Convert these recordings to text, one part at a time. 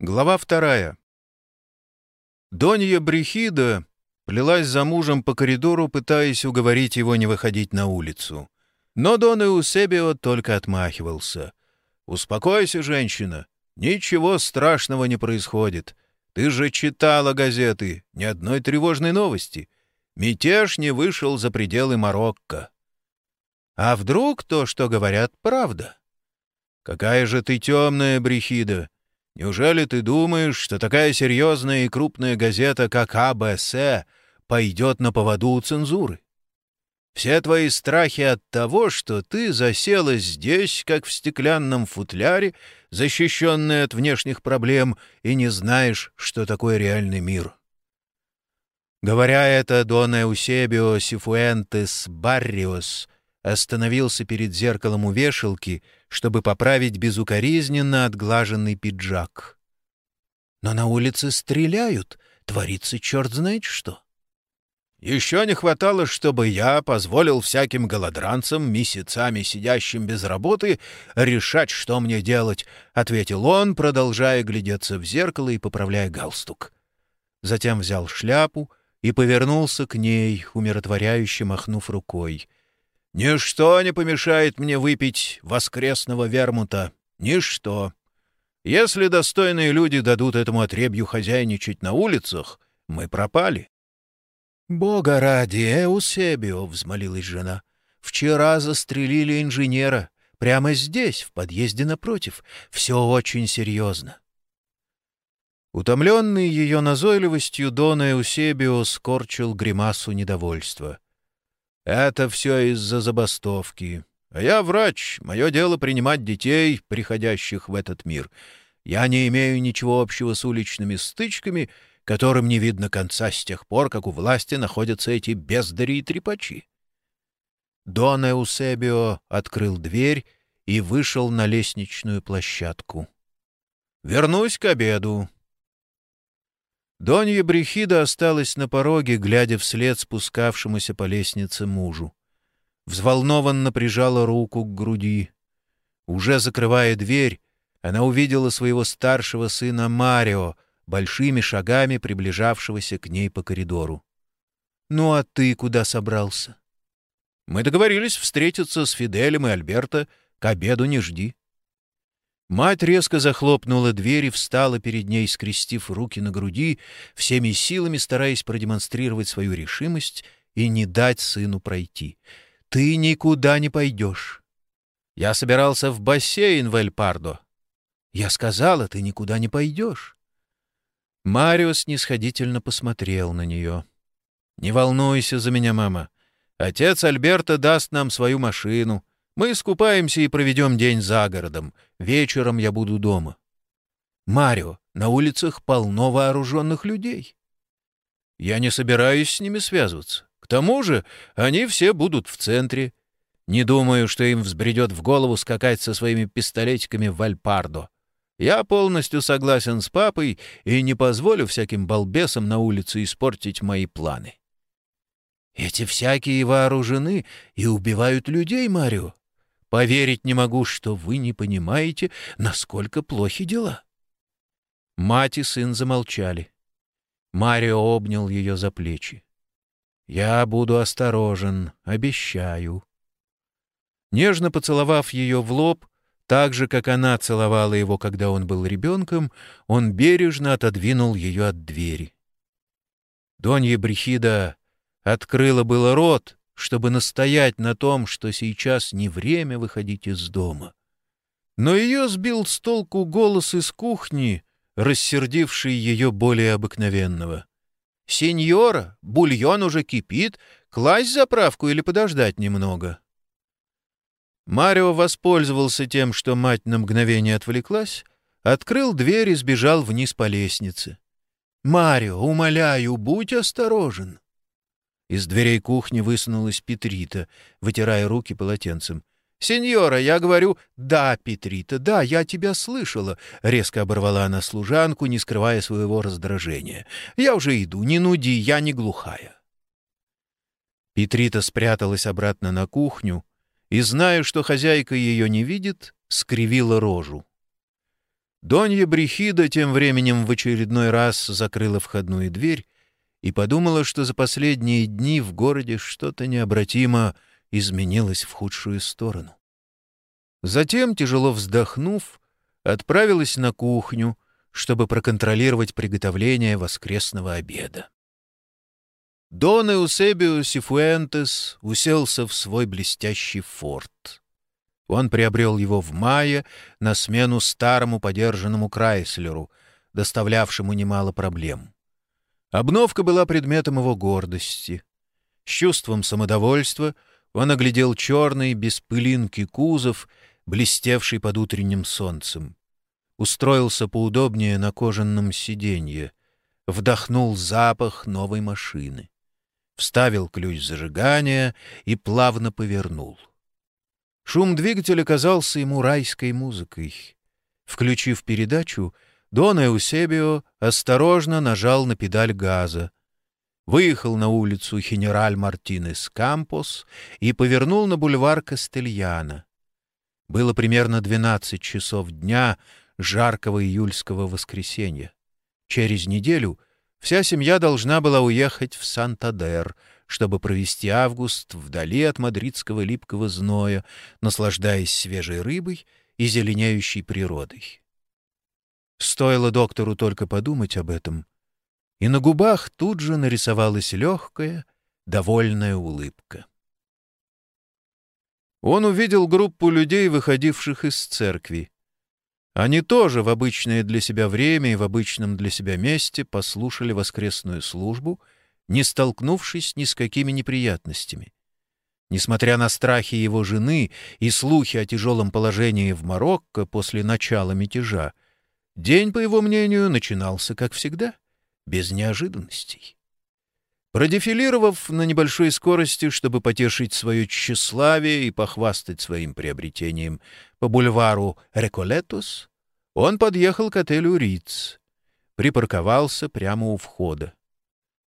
Глава вторая. Донья Брехида плелась за мужем по коридору, пытаясь уговорить его не выходить на улицу. Но Дон Эусебио только отмахивался. «Успокойся, женщина. Ничего страшного не происходит. Ты же читала газеты, ни одной тревожной новости. Мятеж не вышел за пределы Марокко. А вдруг то, что говорят, правда? Какая же ты темная, Брехида! Неужели ты думаешь, что такая серьезная и крупная газета, как АБС, пойдет на поводу у цензуры? Все твои страхи от того, что ты засела здесь, как в стеклянном футляре, защищенная от внешних проблем, и не знаешь, что такое реальный мир. Говоря это, Дон Эусебио Сифуэнтес Барриос остановился перед зеркалом у вешалки, чтобы поправить безукоризненно отглаженный пиджак. Но на улице стреляют, творится черт знает что. Еще не хватало, чтобы я позволил всяким голодранцам, месяцами сидящим без работы, решать, что мне делать, — ответил он, продолжая глядеться в зеркало и поправляя галстук. Затем взял шляпу и повернулся к ней, умиротворяюще махнув рукой. Ничто не помешает мне выпить воскресного вермута. Ничто. Если достойные люди дадут этому отребью хозяйничать на улицах, мы пропали. — Бога ради, Эусебио, — взмолилась жена. — Вчера застрелили инженера. Прямо здесь, в подъезде напротив. Все очень серьезно. Утомленный ее назойливостью, Дона Эусебио скорчил гримасу недовольства. Это все из-за забастовки. А я врач, мое дело принимать детей, приходящих в этот мир. Я не имею ничего общего с уличными стычками, которым не видно конца с тех пор, как у власти находятся эти бездари и трепачи. Дон Эусебио открыл дверь и вышел на лестничную площадку. «Вернусь к обеду. Донья Брехида осталась на пороге, глядя вслед спускавшемуся по лестнице мужу. Взволнованно прижала руку к груди. Уже закрывая дверь, она увидела своего старшего сына Марио, большими шагами приближавшегося к ней по коридору. «Ну а ты куда собрался?» «Мы договорились встретиться с Фиделем и Альберто. К обеду не жди». Мать резко захлопнула дверь и встала перед ней, скрестив руки на груди, всеми силами стараясь продемонстрировать свою решимость и не дать сыну пройти. «Ты никуда не пойдешь!» «Я собирался в бассейн в Эль-Пардо». «Я сказала, ты никуда не пойдешь». Марио снисходительно посмотрел на нее. «Не волнуйся за меня, мама. Отец Альберта даст нам свою машину». Мы искупаемся и проведем день за городом. Вечером я буду дома. Марио, на улицах полно вооруженных людей. Я не собираюсь с ними связываться. К тому же они все будут в центре. Не думаю, что им взбредет в голову скакать со своими пистолетиками в Альпардо. Я полностью согласен с папой и не позволю всяким балбесам на улице испортить мои планы. Эти всякие вооружены и убивают людей, Марио. Поверить не могу, что вы не понимаете, насколько плохи дела». Мать и сын замолчали. Марио обнял ее за плечи. «Я буду осторожен, обещаю». Нежно поцеловав ее в лоб, так же, как она целовала его, когда он был ребенком, он бережно отодвинул ее от двери. Донья Брехида открыла было рот, чтобы настоять на том, что сейчас не время выходить из дома. Но ее сбил с толку голос из кухни, рассердивший ее более обыкновенного. «Сеньора, бульон уже кипит, класть заправку или подождать немного?» Марио воспользовался тем, что мать на мгновение отвлеклась, открыл дверь и сбежал вниз по лестнице. «Марио, умоляю, будь осторожен!» Из дверей кухни высунулась Петрита, вытирая руки полотенцем. «Сеньора, я говорю...» «Да, Петрита, да, я тебя слышала», — резко оборвала она служанку, не скрывая своего раздражения. «Я уже иду, не нуди, я не глухая». Петрита спряталась обратно на кухню и, зная, что хозяйка ее не видит, скривила рожу. Донья Брехида тем временем в очередной раз закрыла входную дверь и подумала, что за последние дни в городе что-то необратимо изменилось в худшую сторону. Затем, тяжело вздохнув, отправилась на кухню, чтобы проконтролировать приготовление воскресного обеда. Дон Эусебио Сифуэнтес уселся в свой блестящий форт. Он приобрел его в мае на смену старому подержанному Крайслеру, доставлявшему немало проблем. Обновка была предметом его гордости. С чувством самодовольства он оглядел черный, без пылинки кузов, блестевший под утренним солнцем устроился поудобнее на кожаном сиденье, вдохнул запах новой машины, вставил ключ зажигания и плавно повернул. Шум двигателя казался ему райской музыкой. Включив передачу, Дон Эусебио осторожно нажал на педаль газа, выехал на улицу Хенераль Мартинес Кампос и повернул на бульвар Кастельяна. Было примерно 12 часов дня, жаркого июльского воскресенья. Через неделю вся семья должна была уехать в Сантадер, чтобы провести август вдали от мадридского липкого зноя, наслаждаясь свежей рыбой и зеленеющей природой. Стоило доктору только подумать об этом, и на губах тут же нарисовалась легкая, довольная улыбка. Он увидел группу людей, выходивших из церкви. Они тоже в обычное для себя время и в обычном для себя месте послушали воскресную службу, не столкнувшись ни с какими неприятностями. Несмотря на страхи его жены и слухи о тяжелом положении в Марокко после начала мятежа, день, по его мнению, начинался, как всегда, без неожиданностей. Продефилировав на небольшой скорости, чтобы потешить свое тщеславие и похвастать своим приобретением по бульвару Реколетос, он подъехал к отелю Риц, припарковался прямо у входа.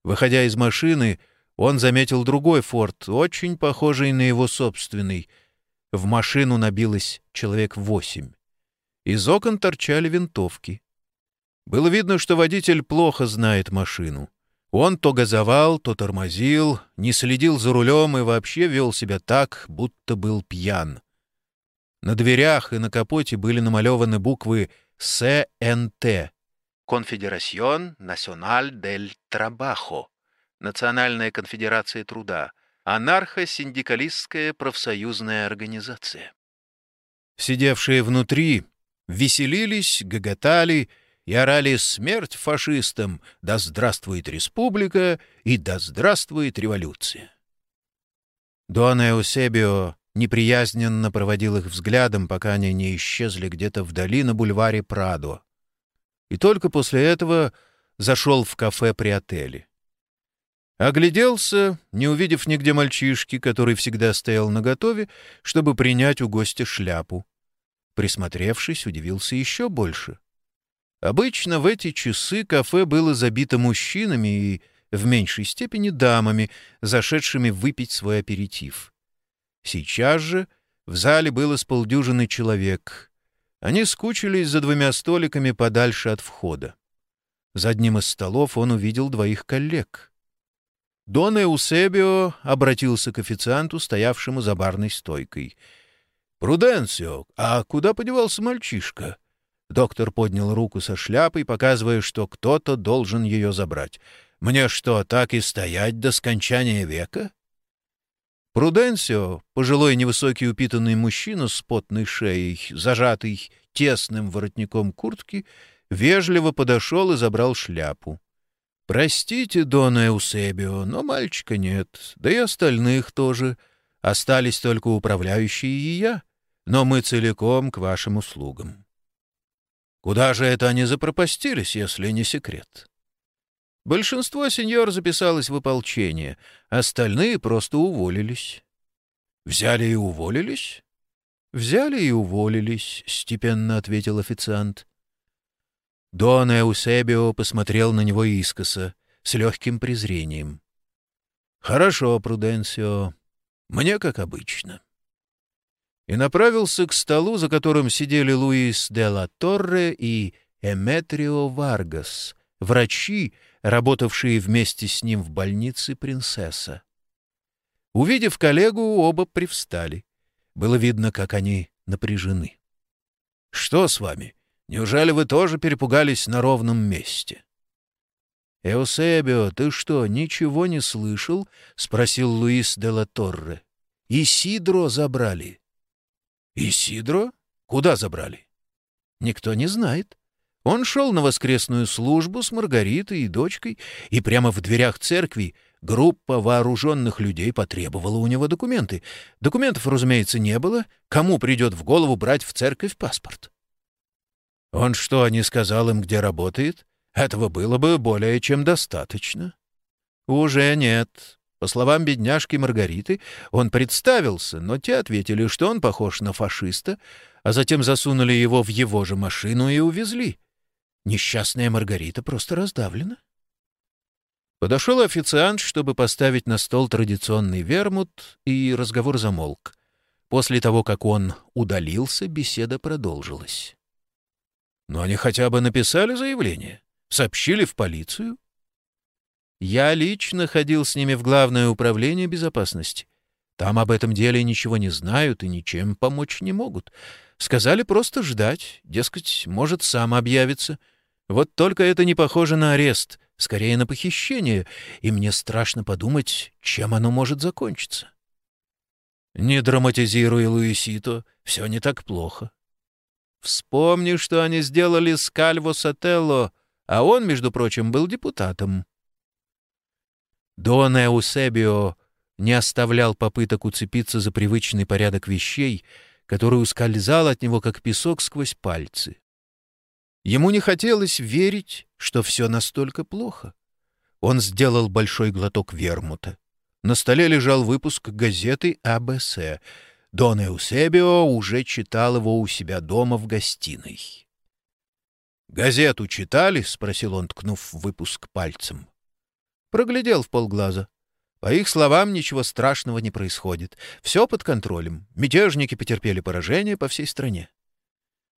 Выходя из машины, он заметил другой форт, очень похожий на его собственный. В машину набилось человек восемь. Из окон торчали винтовки. Было видно, что водитель плохо знает машину. Он то газовал, то тормозил, не следил за рулем и вообще вел себя так, будто был пьян. На дверях и на капоте были намалеваны буквы СНТ — Конфедерасьон Националь дель Трабахо, Национальная конфедерация труда, анархо-синдикалистская профсоюзная организация. Сидевшие внутри веселились, гоготали — и орали «Смерть фашистам! Да здравствует республика! И да здравствует революция!» Дон Эусебио неприязненно проводил их взглядом, пока они не исчезли где-то вдали на бульваре Прадо. И только после этого зашел в кафе при отеле. Огляделся, не увидев нигде мальчишки, который всегда стоял наготове, чтобы принять у гостя шляпу. Присмотревшись, удивился еще больше. Обычно в эти часы кафе было забито мужчинами и, в меньшей степени, дамами, зашедшими выпить свой аперитив. Сейчас же в зале было с полдюжины человек. Они скучились за двумя столиками подальше от входа. За одним из столов он увидел двоих коллег. Дон Эусебио обратился к официанту, стоявшему за барной стойкой. «Пруденцио, а куда подевался мальчишка?» Доктор поднял руку со шляпой, показывая, что кто-то должен ее забрать. «Мне что, так и стоять до скончания века?» Пруденсио, пожилой невысокий упитанный мужчина с потной шеей, зажатый тесным воротником куртки, вежливо подошел и забрал шляпу. «Простите, Дона Эусебио, но мальчика нет, да и остальных тоже. Остались только управляющие и я, но мы целиком к вашим услугам». Куда же это они запропастились, если не секрет? Большинство сеньор записалось в ополчение, остальные просто уволились. Взяли и уволились? Взяли и уволились, степенно ответил официант. Дон Эусебио посмотрел на него искоса, с легким презрением. «Хорошо, Пруденсио. Мне как обычно». и направился к столу, за которым сидели Луис де ла Торре и Эметрио Варгас, врачи, работавшие вместе с ним в больнице принцесса. Увидев коллегу, оба привстали. Было видно, как они напряжены. — Что с вами? Неужели вы тоже перепугались на ровном месте? — Эусебио, ты что, ничего не слышал? — спросил Луис де ла Торре. — Исидро забрали. — Исидро? Куда забрали? — Никто не знает. Он шел на воскресную службу с Маргаритой и дочкой, и прямо в дверях церкви группа вооруженных людей потребовала у него документы. Документов, разумеется, не было. Кому придет в голову брать в церковь паспорт? Он что, не сказал им, где работает? Этого было бы более чем достаточно. Уже нет. По словам бедняжки Маргариты, он представился, но те ответили, что он похож на фашиста, а затем засунули его в его же машину и увезли. Несчастная Маргарита просто раздавлена. Подошел официант, чтобы поставить на стол традиционный вермут, и разговор замолк. После того, как он удалился, беседа продолжилась. Но они хотя бы написали заявление, сообщили в полицию. Я лично ходил с ними в Главное управление безопасности. Там об этом деле ничего не знают и ничем помочь не могут. Сказали просто ждать, дескать, может, сам объявится — вот только это не похоже на арест, скорее на похищение, и мне страшно подумать, чем оно может закончиться. Не драматизируй, Луисито, все не так плохо. Вспомни, что они сделали с Кальво Сателло, а он, между прочим, был депутатом. Дон Эусебио не оставлял попыток уцепиться за привычный порядок вещей, который ускользал от него, как песок сквозь пальцы. Ему не хотелось верить, что все настолько плохо. Он сделал большой глоток вермута. На столе лежал выпуск газеты АБС. Дон Эусебио уже читал его у себя дома в гостиной. «Газету читали?» — спросил он, ткнув выпуск пальцем. Проглядел в полглаза. По их словам, ничего страшного не происходит. Все под контролем. Мятежники потерпели поражение по всей стране.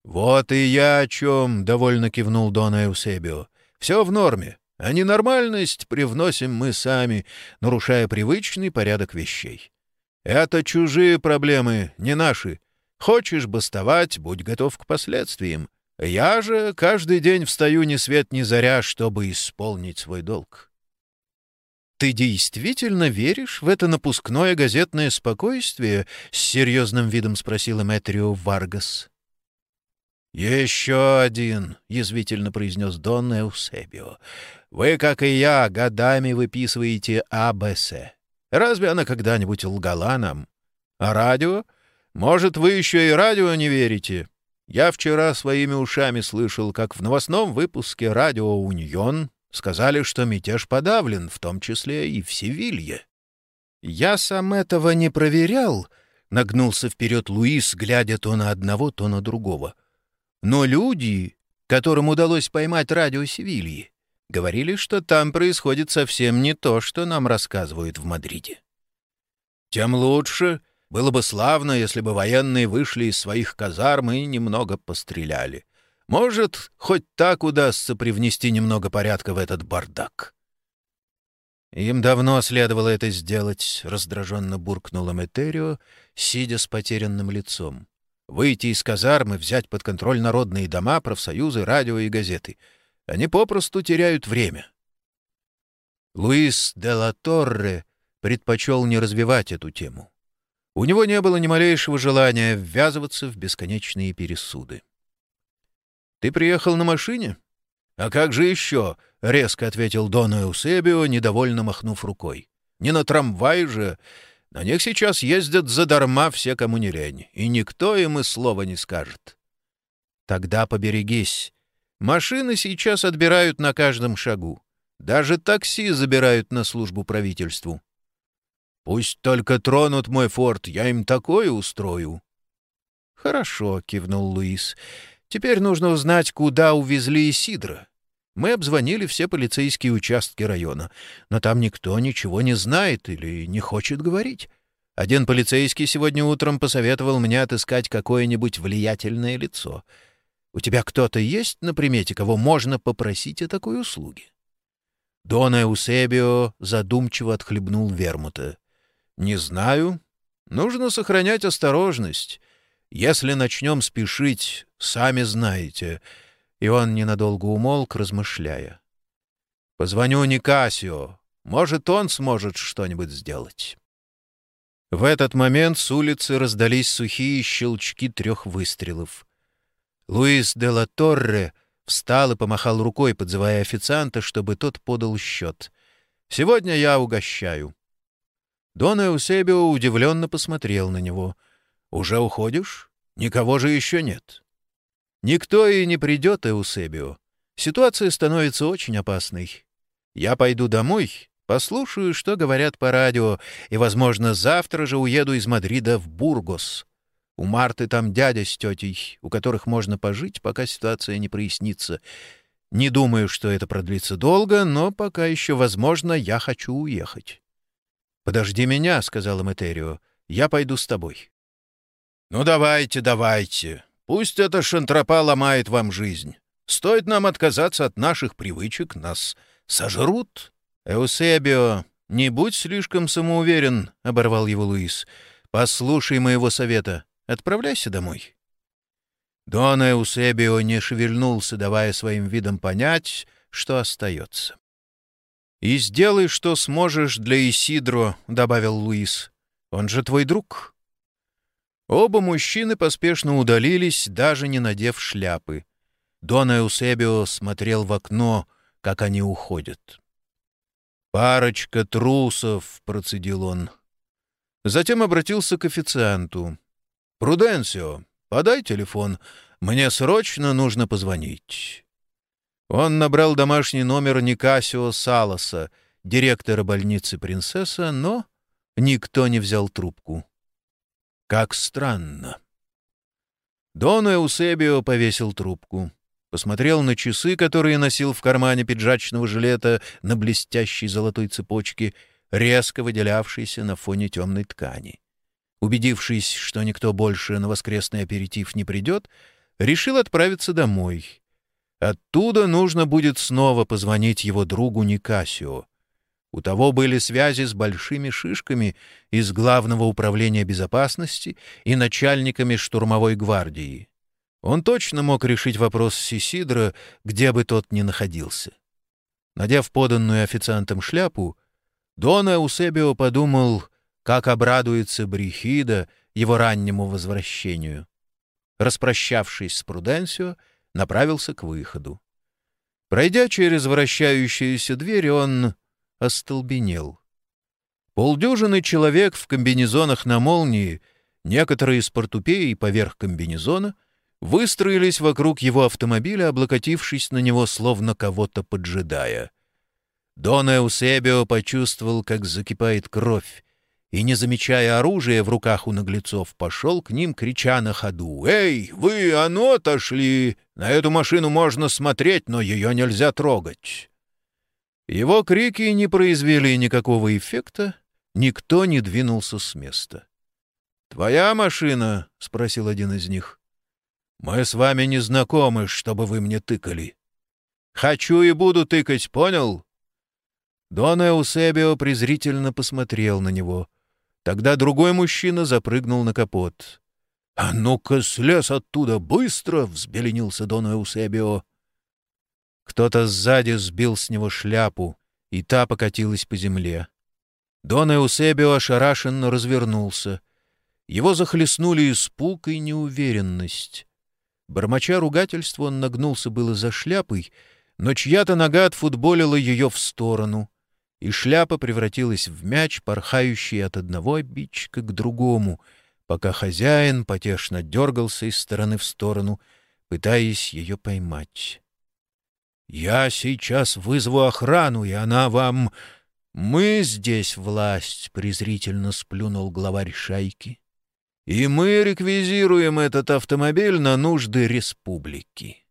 «Вот и я о чем», — довольно кивнул Дон Эусебио. «Все в норме, а ненормальность привносим мы сами, нарушая привычный порядок вещей. Это чужие проблемы, не наши. Хочешь бастовать, будь готов к последствиям. Я же каждый день встаю ни свет ни заря, чтобы исполнить свой долг». «Ты действительно веришь в это напускное газетное спокойствие?» — с серьезным видом спросила Мэтрио Варгас. «Еще один», — язвительно произнес Дон Эусебио. «Вы, как и я, годами выписываете АБС. Разве она когда-нибудь лгала нам? А радио? Может, вы еще и радио не верите? Я вчера своими ушами слышал, как в новостном выпуске «Радио Уньон» сказали, что мятеж подавлен, в том числе и в Севилье. Я сам этого не проверял, — нагнулся вперед Луис, глядя то на одного, то на другого — но люди, которым удалось поймать радио Севильи, говорили, что там происходит совсем не то, что нам рассказывают в Мадриде. Тем лучше. Было бы славно, если бы военные вышли из своих казарм и немного постреляли. Может, хоть так удастся привнести немного порядка в этот бардак. Им давно следовало это сделать, — раздраженно буркнула Метерио, сидя с потерянным лицом. Выйти из казармы, взять под контроль народные дома, профсоюзы, радио и газеты. Они попросту теряют время. Луис де ла Торре предпочел не развивать эту тему. У него не было ни малейшего желания ввязываться в бесконечные пересуды. «Ты приехал на машине?» «А как же еще?» — резко ответил Дон Эусебио, недовольно махнув рукой. «Не на трамвае же. На них сейчас ездят задарма все, кому не лень, и никто им и слова не скажет. Тогда поберегись. Машины сейчас отбирают на каждом шагу. Даже такси забирают на службу правительству. Пусть только тронут мой форт, я им такое устрою. Хорошо, кивнул Луис. Теперь нужно узнать, куда увезли Исидра. Мы обзвонили все полицейские участки района, но там никто ничего не знает или не хочет говорить. Один полицейский сегодня утром посоветовал мне отыскать какое-нибудь влиятельное лицо. У тебя кто-то есть на примете, кого можно попросить о такой услуге?» Дона Эусебио задумчиво отхлебнул вермута. «Не знаю. Нужно сохранять осторожность. Если начнем спешить, сами знаете». И он ненадолго умолк, размышляя. «Позвоню Никасио. Может, он сможет что-нибудь сделать». В этот момент с улицы раздались сухие щелчки трех выстрелов. Луис де ла Торре встал и помахал рукой, подзывая официанта, чтобы тот подал счет. «Сегодня я угощаю». Дон Эусебио удивленно посмотрел на него. «Уже уходишь? Никого же еще нет». «Никто и не придет, Эусебио. Ситуация становится очень опасной. Я пойду домой, послушаю, что говорят по радио, и, возможно, завтра же уеду из Мадрида в Бургос. У Марты там дядя с тетей, у которых можно пожить, пока ситуация не прояснится. Не думаю, что это продлится долго, но пока еще, возможно, я хочу уехать. «Подожди меня», — сказала Материо. «Я пойду с тобой». «Ну давайте, давайте. Пусть эта шантропа ломает вам жизнь. Стоит нам отказаться от наших привычек, нас сожрут». «Эусебио, не будь слишком самоуверен», — оборвал его Луис. «Послушай моего совета. Отправляйся домой». Дон Эусебио не шевельнулся, давая своим видом понять, что остается. «И сделай, что сможешь для Исидро», — добавил Луис. «Он же твой друг». Оба мужчины поспешно удалились, даже не надев шляпы. Дон Эусебио смотрел в окно, как они уходят. «Парочка трусов», — процедил он. Затем обратился к официанту. «Пруденсио, подай телефон. Мне срочно нужно позвонить». Он набрал домашний номер Никасио Саласа, директора больницы «Принцесса», но никто не взял трубку. Как странно. Дон Эусебио повесил трубку. Посмотрел на часы, которые носил в кармане пиджачного жилета на блестящей золотой цепочке, резко выделявшейся на фоне темной ткани. Убедившись, что никто больше на воскресный аперитив не придет, решил отправиться домой. Оттуда нужно будет снова позвонить его другу Никасио. У того были связи с большими шишками из Главного управления безопасности и начальниками штурмовой гвардии. Он точно мог решить вопрос Сисидро, где бы тот ни находился. Надев поданную официантом шляпу, Дона Эусебио подумал — как обрадуется Брихида его раннему возвращению. Распрощавшись с Пруденсио, направился к выходу. Пройдя через вращающуюся дверь, он остолбенел. Полдюжины человек в комбинезонах на молнии, некоторые с портупеей поверх комбинезона, выстроились вокруг его автомобиля, облокотившись на него, словно кого-то поджидая. Дон Эусебио почувствовал, как закипает кровь, и, не замечая оружия в руках у наглецов, пошел к ним, крича на ходу. «Эй, вы, оно отошли! На эту машину можно смотреть, но ее нельзя трогать!» Его крики не произвели никакого эффекта, никто не двинулся с места. «Твоя машина?» — спросил один из них. «Мы с вами не знакомы, чтобы вы мне тыкали». «Хочу и буду тыкать, понял?» Дон Эусебио презрительно посмотрел на него — Тогда другой мужчина запрыгнул на капот. «А ну-ка, слез оттуда быстро!» — взбеленился Дон Эусебио. Кто-то сзади сбил с него шляпу, и та покатилась по земле. Дон Эусебио ошарашенно развернулся. Его захлестнули испуг и неуверенность. Бормоча ругательство, он нагнулся было за шляпой, но чья-то нога отфутболила ее в сторону и шляпа превратилась в мяч, порхающий от одного обидчика к другому, пока хозяин потешно дергался из стороны в сторону, пытаясь ее поймать. «Я сейчас вызову охрану, и она вам...» «Мы здесь власть», — презрительно сплюнул главарь шайки. «И мы реквизируем этот автомобиль на нужды республики».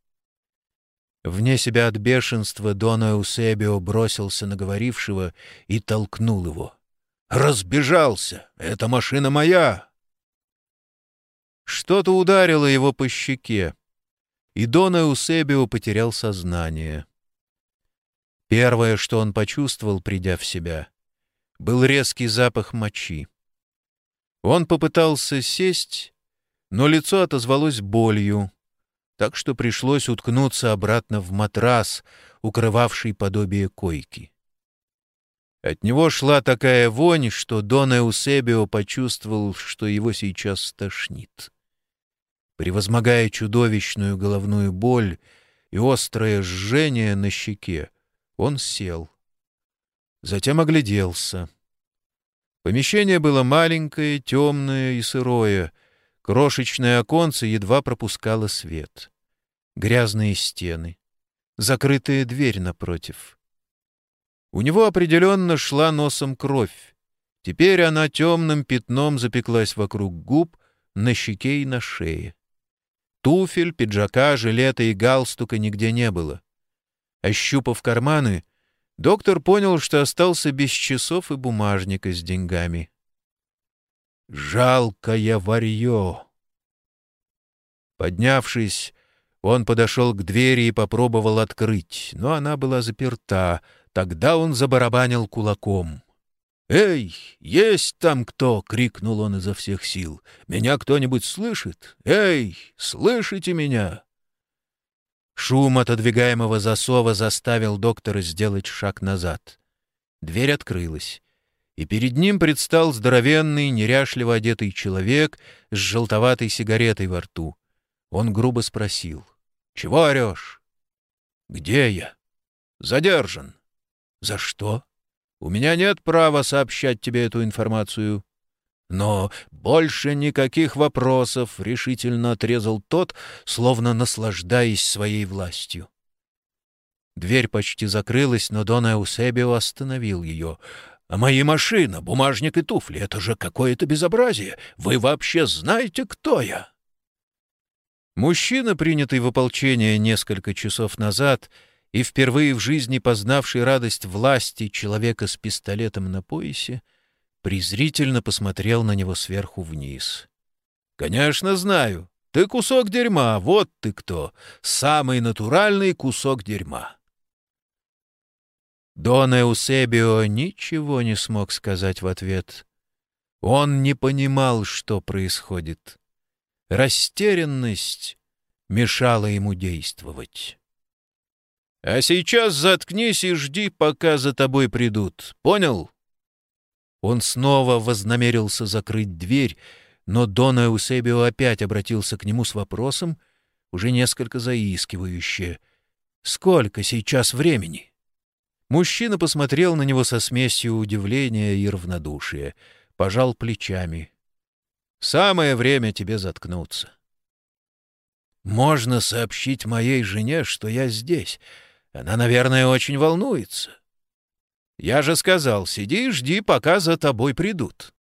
Вне себя от бешенства Дона Эусебио бросился на говорившего и толкнул его. Разбежался! Эта машина моя!» Что-то ударило его по щеке, и Дона Эусебио потерял сознание. Первое, что он почувствовал, придя в себя, был резкий запах мочи. Он попытался сесть, но лицо отозвалось болью, так что пришлось уткнуться обратно в матрас, укрывавший подобие койки. От него шла такая вонь, что Дон Эусебио почувствовал, что его сейчас стошнит. Превозмогая чудовищную головную боль и острое жжение на щеке, он сел. Затем огляделся. Помещение было маленькое, темное и сырое. Крошечное оконце едва пропускало свет. Грязные стены. Закрытая дверь напротив. У него определенно шла носом кровь. Теперь она темным пятном запеклась вокруг губ, на щеке и на шее. Туфель, пиджака, жилета и галстука нигде не было. Ощупав карманы, доктор понял, что остался без часов и бумажника с деньгами. «Жалкое варье!» Поднявшись, он подошел к двери и попробовал открыть, но она была заперта. Тогда он забарабанил кулаком. «Эй, есть там кто?» — крикнул он изо всех сил. «Меня кто-нибудь слышит? Эй, слышите меня?» Шум отодвигаемого засова заставил доктора сделать шаг назад. Дверь открылась, и перед ним предстал здоровенный, неряшливо одетый человек с желтоватой сигаретой во рту. Он грубо спросил. «Чего орешь?» «Где я?» «Задержан». «За что?» «У меня нет права сообщать тебе эту информацию». Но больше никаких вопросов решительно отрезал тот, словно наслаждаясь своей властью. Дверь почти закрылась, но Дон Эусебио остановил ее. «А мои машина, бумажник и туфли — это же какое-то безобразие! Вы вообще знаете, кто я?» Мужчина, принятый в ополчение несколько часов назад и впервые в жизни познавший радость власти человека с пистолетом на поясе, — презрительно посмотрел на него сверху вниз. «Конечно, знаю. Ты кусок дерьма, вот ты кто. Самый натуральный кусок дерьма». Дон Эусебио ничего не смог сказать в ответ. Он не понимал, что происходит. Растерянность мешала ему действовать. «А сейчас заткнись и жди, пока за тобой придут. Понял?» Он снова вознамерился закрыть дверь, но Дон Эусебио опять обратился к нему с вопросом, уже несколько заискивающе. «Сколько сейчас времени?» Мужчина посмотрел на него со смесью удивления и равнодушия, пожал плечами. «Самое время тебе заткнуться». «Можно сообщить моей жене, что я здесь. Она, наверное, очень волнуется. Я же сказал, сиди и жди, пока за тобой придут».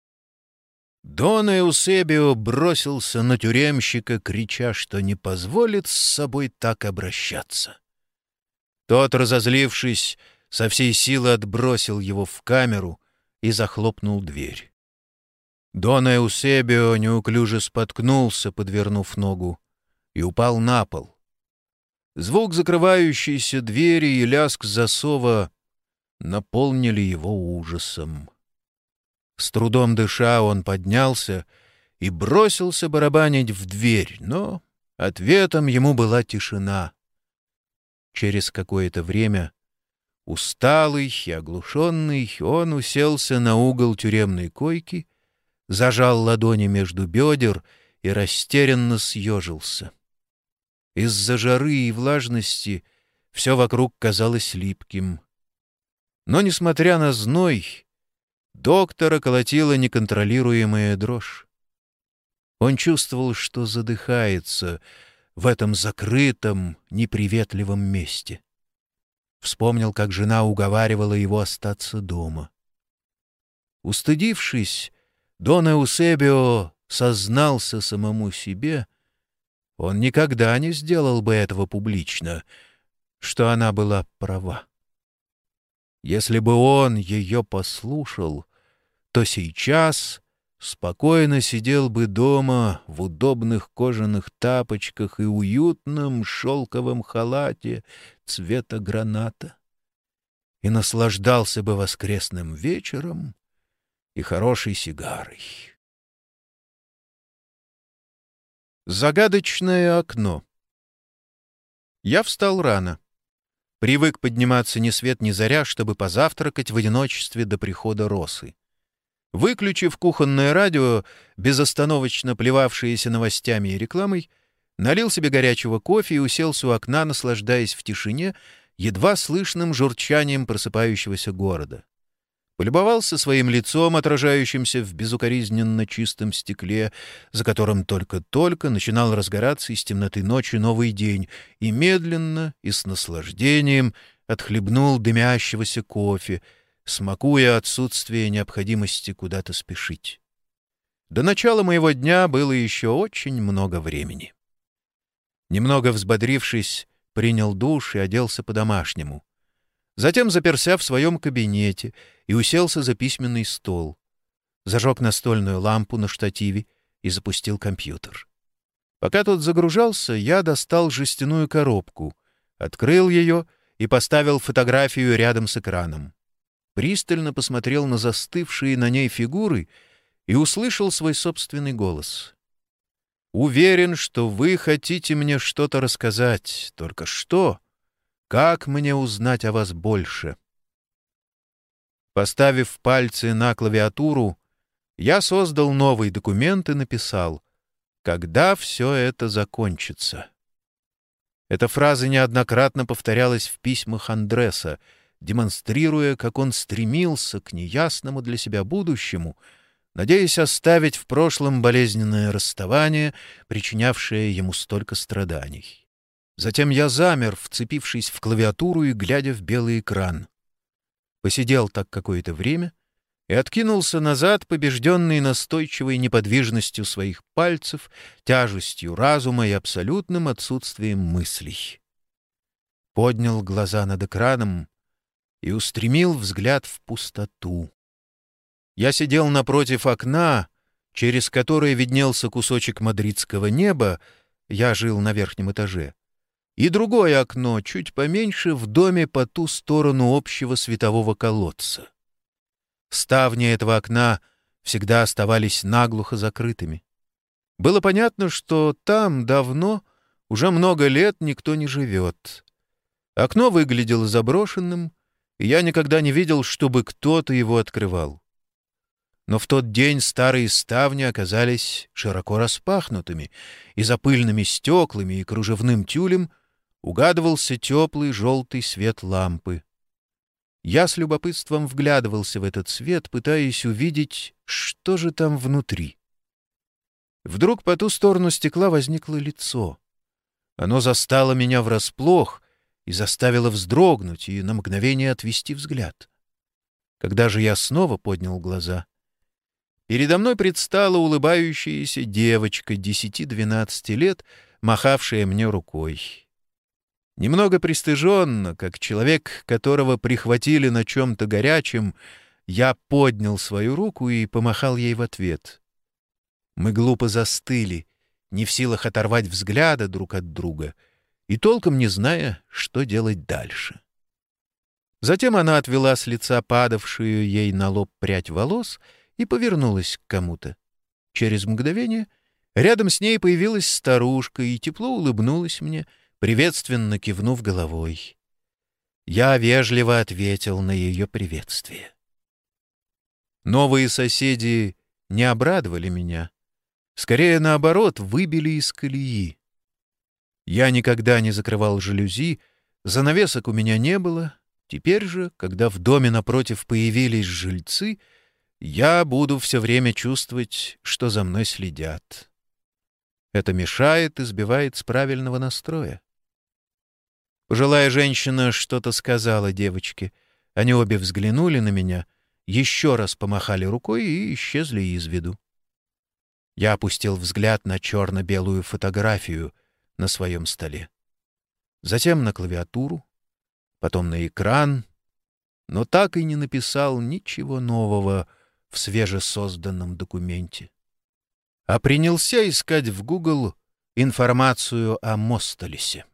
Дон Эусебио бросился на тюремщика, крича, что не позволит с собой так обращаться. Тот, разозлившись, со всей силы отбросил его в камеру и захлопнул дверь. Дон Эусебио неуклюже споткнулся, подвернув ногу, и упал на пол. Звук закрывающейся двери и лязг засова наполнили его ужасом. С трудом дыша он поднялся и бросился барабанить в дверь, но ответом ему была тишина. Через какое-то время, усталый и оглушенный, он уселся на угол тюремной койки, зажал ладони между бедер и растерянно съежился. Из-за жары и влажности все вокруг казалось липким — но, несмотря на зной, доктора колотила неконтролируемая дрожь. Он чувствовал, что задыхается в этом закрытом, неприветливом месте. Вспомнил, как жена уговаривала его остаться дома. Устыдившись, Дон Эусебио сознался самому себе, он никогда не сделал бы этого публично, что она была права. Если бы он ее послушал, то сейчас спокойно сидел бы дома в удобных кожаных тапочках и уютном шелковом халате цвета граната и наслаждался бы воскресным вечером и хорошей сигарой. Загадочное окно Я встал рано. Привык подниматься ни свет ни заря, чтобы позавтракать в одиночестве до прихода росы. Выключив кухонное радио, безостановочно плевавшееся новостями и рекламой, налил себе горячего кофе и уселся у окна, наслаждаясь в тишине едва слышным журчанием просыпающегося города. Полюбовался своим лицом, отражающимся в безукоризненно чистом стекле, за которым только-только начинал разгораться из темноты ночи новый день, и медленно и с наслаждением отхлебнул дымящегося кофе, смакуя отсутствие необходимости куда-то спешить. До начала моего дня было еще очень много времени. Немного взбодрившись, принял душ и оделся по-домашнему. Затем заперся в своем кабинете и уселся за письменный стол. Зажег настольную лампу на штативе и запустил компьютер. Пока тот загружался, я достал жестяную коробку, открыл ее и поставил фотографию рядом с экраном пристально посмотрел на застывшие на ней фигуры и услышал свой собственный голос. «Уверен, что вы хотите мне что-то рассказать. Только что? Как мне узнать о вас больше?» Поставив пальцы на клавиатуру, я создал новый документ и написал «Когда все это закончится?». Эта фраза неоднократно повторялась в письмах Андреса, демонстрируя, как он стремился к неясному для себя будущему, надеясь оставить в прошлом болезненное расставание, причинявшее ему столько страданий. Затем я замер, вцепившись в клавиатуру и глядя в белый экран. Посидел так какое-то время и откинулся назад, побежденный настойчивой неподвижностью своих пальцев, тяжестью разума и абсолютным отсутствием мыслей. Поднял глаза над экраном и устремил взгляд в пустоту. Я сидел напротив окна, через которое виднелся кусочек мадридского неба, я жил на верхнем этаже, и другое окно, чуть поменьше, в доме по ту сторону общего светового колодца. Ставни этого окна всегда оставались наглухо закрытыми. Было понятно, что там давно, уже много лет, никто не живет. Окно выглядело заброшенным, и я никогда не видел, чтобы кто-то его открывал. Но в тот день старые ставни оказались широко распахнутыми, и за пыльными стеклами и кружевным тюлем угадывался теплый желтый свет лампы. Я с любопытством вглядывался в этот свет, пытаясь увидеть, что же там внутри. Вдруг по ту сторону стекла возникло лицо. Оно застало меня врасплох, и заставила вздрогнуть и на мгновение отвести взгляд. Когда же я снова поднял глаза, передо мной предстала улыбающаяся девочка десяти-двенадцати лет, махавшая мне рукой. Немного пристыженно, как человек, которого прихватили на чем-то горячем, я поднял свою руку и помахал ей в ответ. Мы глупо застыли, не в силах оторвать взгляда друг от друга — и толком не зная, что делать дальше. Затем она отвела с лица падавшую ей на лоб прядь волос и повернулась к кому-то. Через мгновение рядом с ней появилась старушка и тепло улыбнулась мне, приветственно кивнув головой. Я вежливо ответил на ее приветствие. Новые соседи не обрадовали меня. Скорее, наоборот, выбили из колеи. Я никогда не закрывал жалюзи, занавесок у меня не было. Теперь же, когда в доме напротив появились жильцы, я буду все время чувствовать, что за мной следят. Это мешает и сбивает с правильного настроя. Пожилая женщина что-то сказала девочке. Они обе взглянули на меня, еще раз помахали рукой и исчезли из виду. Я опустил взгляд на черно-белую фотографию — на своем столе. Затем на клавиатуру, потом на экран, но так и не написал ничего нового, в свежесозданном документе. А принялся искать в Google информацию о Мостолесе.